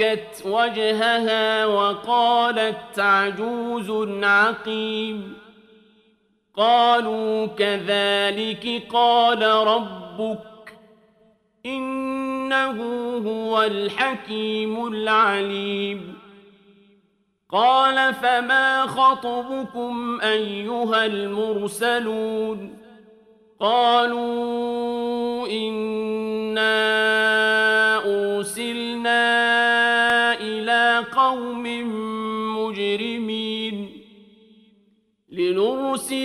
فكت وجهها وقالت عجوز عقيم. قالوا كذلك قال ربك إنه هو الحكيم العليم. قال فما خطبكم أيها المرسلون؟ قالوا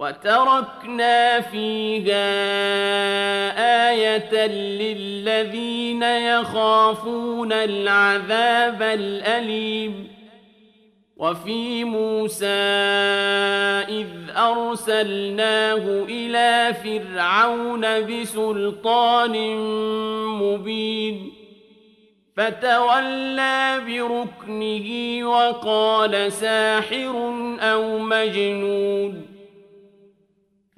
وتركنا فيها آية للذين يخافون العذاب الأليم. وفي موسى إذ أرسلناه إلى فرعون بسلطان مبين. فتولى بركنه وقال ساحر أو مجنون.